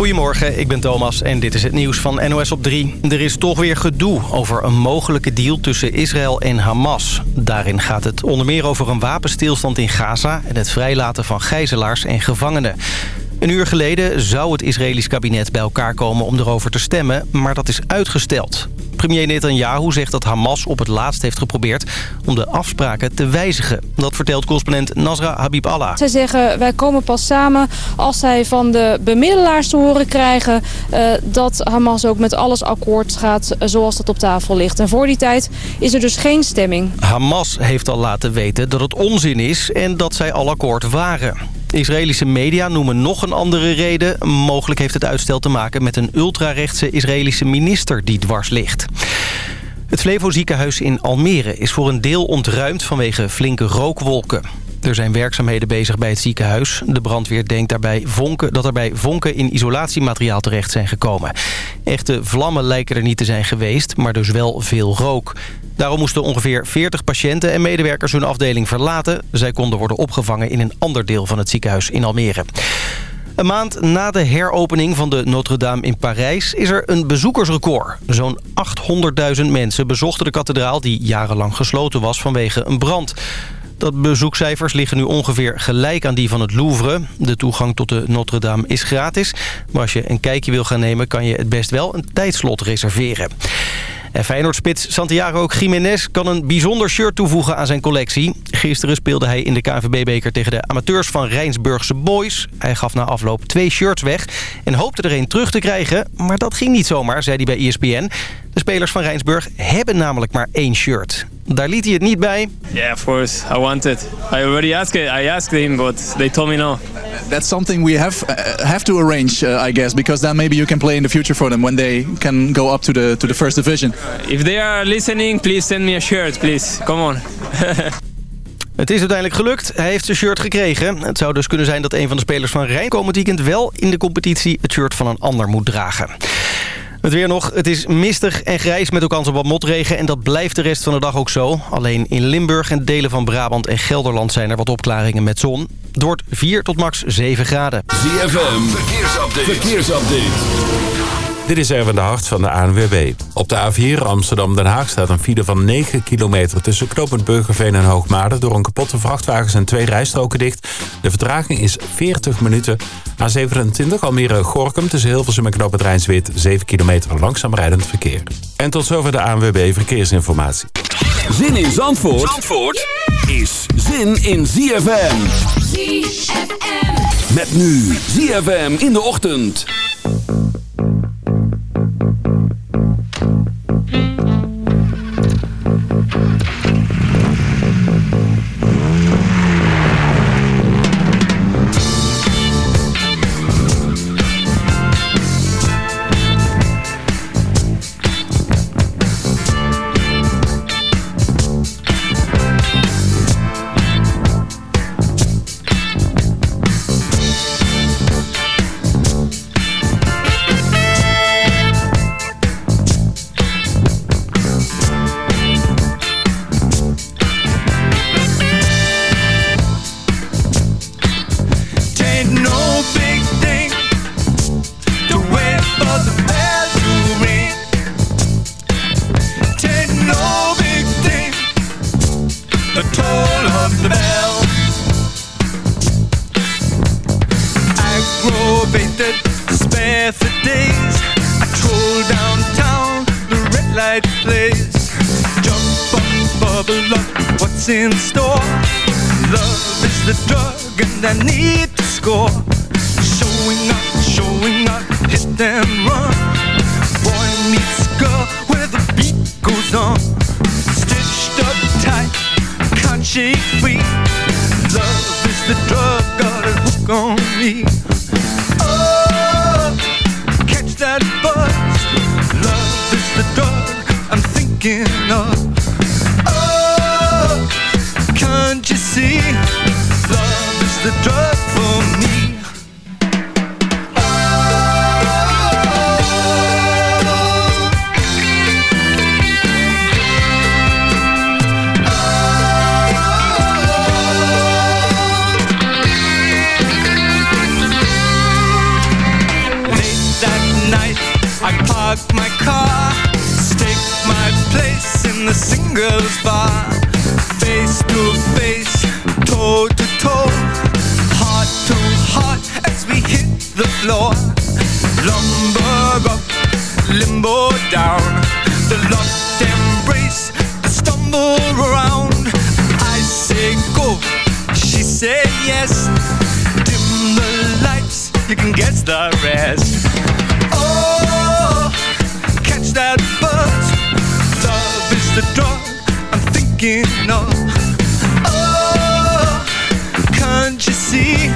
Goedemorgen, ik ben Thomas en dit is het nieuws van NOS op 3. Er is toch weer gedoe over een mogelijke deal tussen Israël en Hamas. Daarin gaat het onder meer over een wapenstilstand in Gaza... en het vrijlaten van gijzelaars en gevangenen. Een uur geleden zou het Israëlisch kabinet bij elkaar komen om erover te stemmen... maar dat is uitgesteld. Premier Netanyahu zegt dat Hamas op het laatst heeft geprobeerd om de afspraken te wijzigen. Dat vertelt correspondent Nasra Habib Allah. Zij zeggen wij komen pas samen als zij van de bemiddelaars te horen krijgen... Uh, dat Hamas ook met alles akkoord gaat uh, zoals dat op tafel ligt. En voor die tijd is er dus geen stemming. Hamas heeft al laten weten dat het onzin is en dat zij al akkoord waren. Israëlische media noemen nog een andere reden. Mogelijk heeft het uitstel te maken met een ultrarechtse Israëlische minister die dwars ligt. Het Flevo ziekenhuis in Almere is voor een deel ontruimd vanwege flinke rookwolken. Er zijn werkzaamheden bezig bij het ziekenhuis. De brandweer denkt daarbij vonken, dat er bij vonken in isolatiemateriaal terecht zijn gekomen. Echte vlammen lijken er niet te zijn geweest, maar dus wel veel rook. Daarom moesten ongeveer 40 patiënten en medewerkers hun afdeling verlaten. Zij konden worden opgevangen in een ander deel van het ziekenhuis in Almere. Een maand na de heropening van de Notre-Dame in Parijs is er een bezoekersrecord. Zo'n 800.000 mensen bezochten de kathedraal die jarenlang gesloten was vanwege een brand. Dat bezoekcijfers liggen nu ongeveer gelijk aan die van het Louvre. De toegang tot de Notre-Dame is gratis. Maar als je een kijkje wil gaan nemen kan je het best wel een tijdslot reserveren. En Feyenoordspits Santiago Jiménez kan een bijzonder shirt toevoegen aan zijn collectie. Gisteren speelde hij in de KNVB-beker tegen de amateurs van Rijnsburgse Boys. Hij gaf na afloop twee shirts weg en hoopte er een terug te krijgen. Maar dat ging niet zomaar, zei hij bij ESPN. De spelers van Rijnsburg hebben namelijk maar één shirt. Daar liet hij het niet bij. Yeah, of course. I want it. I already asked it. I asked him, but they told me no. That's something we have uh, have to arrange, uh, I guess, because then maybe you can play in the future for them when they can go up to the to the first division. If they are listening, please send me a shirt, please. Come on. Het is uiteindelijk gelukt. Hij heeft zijn shirt gekregen. Het zou dus kunnen zijn dat een van de spelers van Rijn komend weekend wel in de competitie het shirt van een ander moet dragen. Het weer nog. Het is mistig en grijs met ook kans op wat motregen. En dat blijft de rest van de dag ook zo. Alleen in Limburg en delen van Brabant en Gelderland zijn er wat opklaringen met zon. Het wordt 4 tot max 7 graden. ZFM, verkeersupdate. verkeersupdate. Dit is Erwin de Hart van de ANWB. Op de A4 Amsterdam-Den Haag staat een file van 9 kilometer... tussen knooppunt Burgerveen en Hoogmade... door een kapotte vrachtwagens en twee rijstroken dicht. De vertraging is 40 minuten. A27 Almere-Gorkum tussen Hilversum en knooppunt Rijnswit... 7 kilometer langzaam rijdend verkeer. En tot zover de ANWB Verkeersinformatie. Zin in Zandvoort, Zandvoort is zin in ZFM. ZFM. Met nu ZFM in de ochtend. thinking. Oh, can't you see?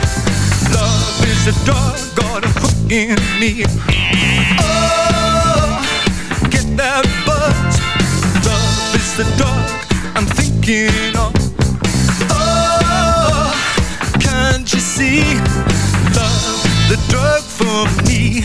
Love is a doggone hook in me. Oh, get that buzz. Love is the dog I'm thinking of. Oh, can't you see? Love, the drug for me.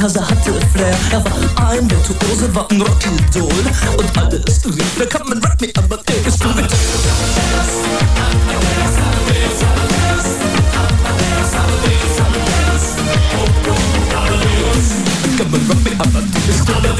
Because er hatte Flair. Ein Rockidol. Und alles rief, na kann man Rock me Amadeus. Du mit Come on, rock me Amadeus.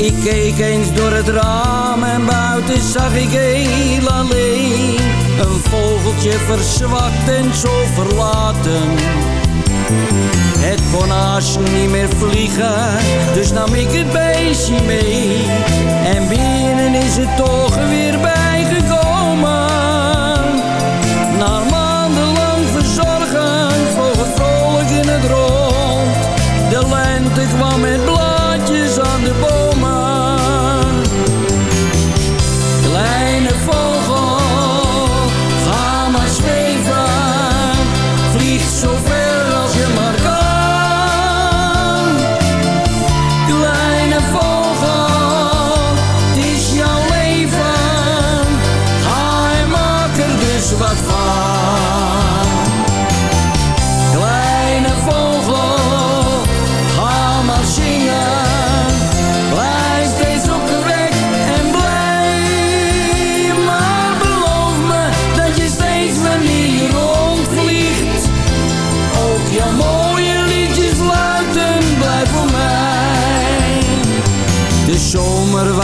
Ik keek eens door het raam en buiten zag ik heel alleen. Een vogeltje verzwakt en zo verlaten. Het kon niet meer vliegen, dus nam ik het beestje mee. En binnen is het toch weer bijgekomen. Na maandenlang verzorgen vloog het vrolijk in het rond. De lente kwam met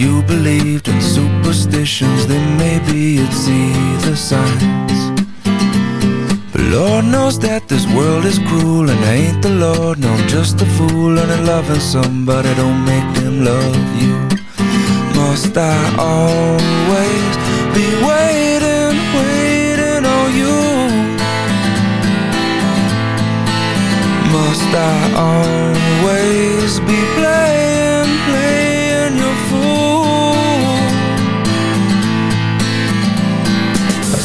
You believed in superstitions. Then maybe see the signs. But Lord knows that this world is cruel, and I ain't the Lord. No, I'm just a fool, and I'm loving somebody don't make them love you. Must I always be waiting, waiting on you? Must I always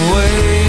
away.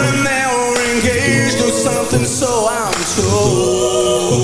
Married now or engaged something, so I'm told.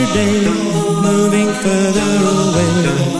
yesterday, moving further away.